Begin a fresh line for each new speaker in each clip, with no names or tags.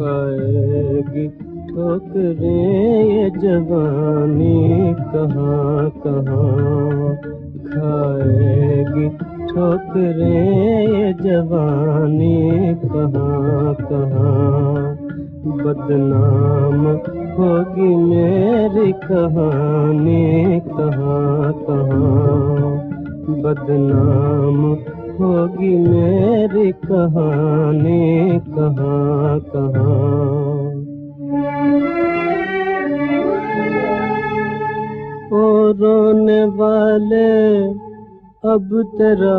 खाएगी ठोकरे ये जवानी कहाँ कहाँ खाएगी? ठोकरे ये जवानी कहाँ कहाँ बदनाम होगी मेरी कहानी? कहाँ कहाँ बदनाम होगी मेरी कहानी कहाँ कहाँ। ओ रोने वाले, अब तेरा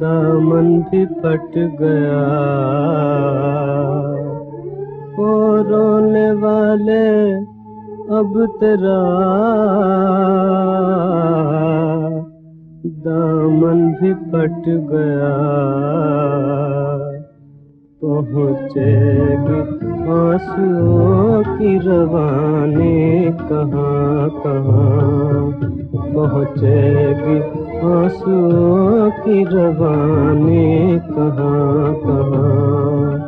दामन भी फट गया। ओ रोने वाले अब तेरा दामन भी फट गया। पहुँचेगी आंसुओं की रवानी कहाँ कहाँ। पहुँचेगी आंसुओं की रवानी कहाँ कहाँ।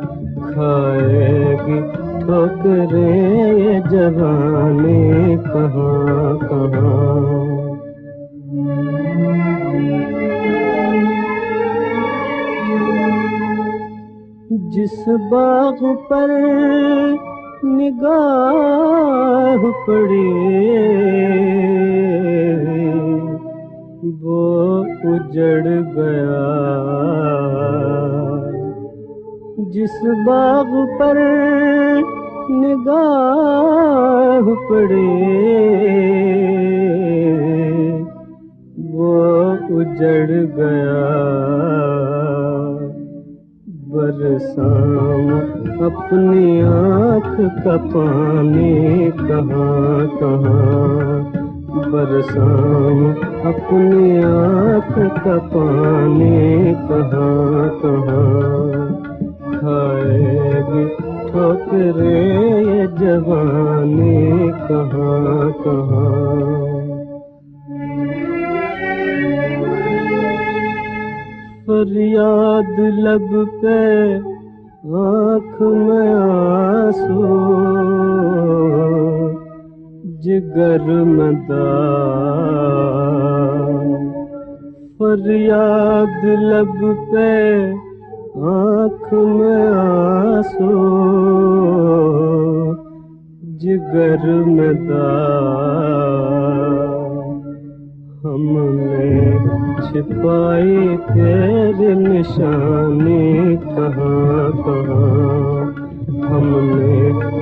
खाएगी ठोकरे जवानी जिस बाग पर निगाह पड़ी वो उजड़ गया। जिस बाग पर निगाह पड़ी उजड़ गया। बरसाम अपनी आँख का पानी कहाँ कहाँ? बरसाम अपनी आँख का पानी कहाँ कहाँ? खाएगी ठोकरे जवानी कहाँ कहाँ? फरियाद लब पे आँख में आंसू। जिगर में फरियाद लब पे आँख में आंसू। जिगर में हमने छिपाई तेरी निशानी कहाँ कहाँ? हमने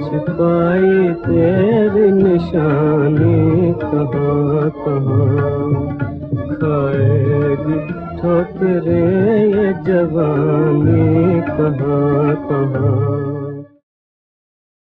छिपाई तेरी निशानी कहाँ कहाँ? खाएगी ठोकरे ये जवानी कहाँ कहाँ?